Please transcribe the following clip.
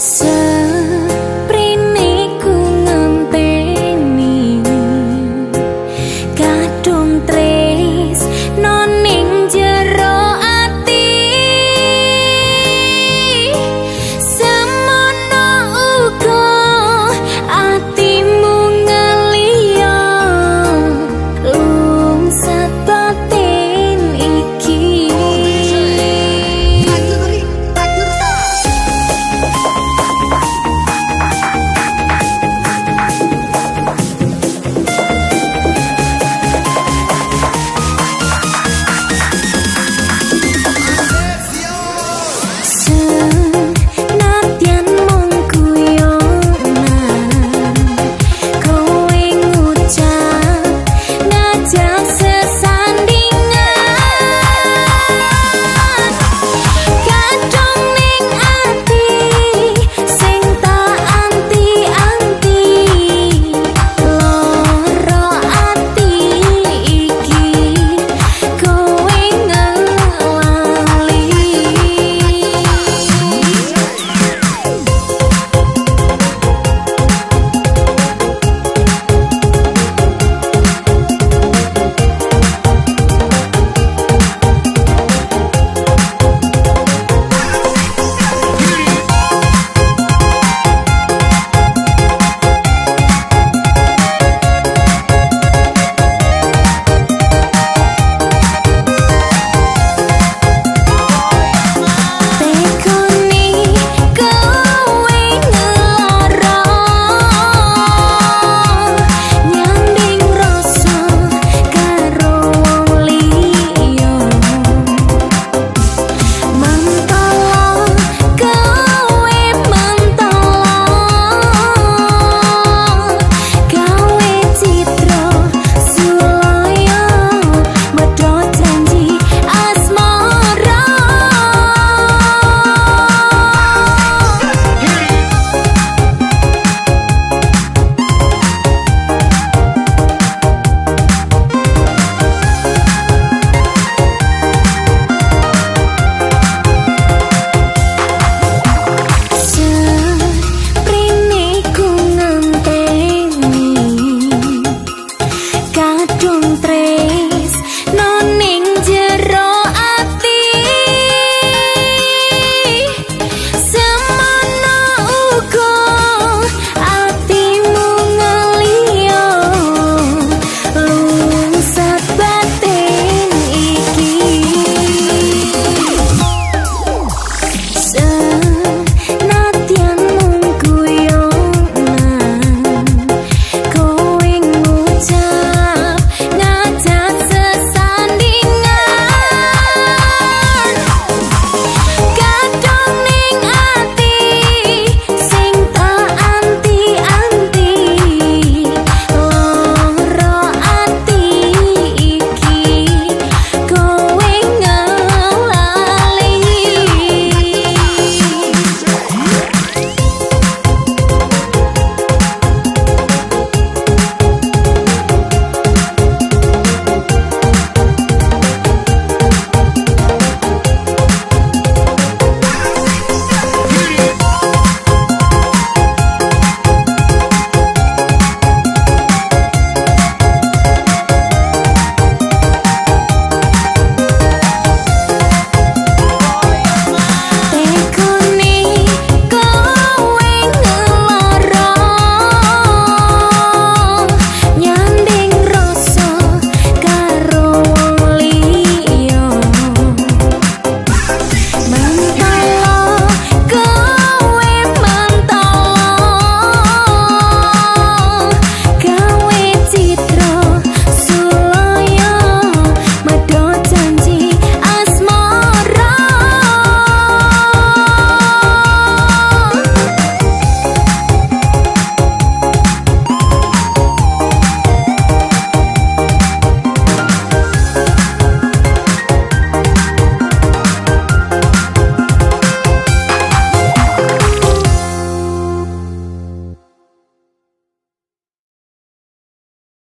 So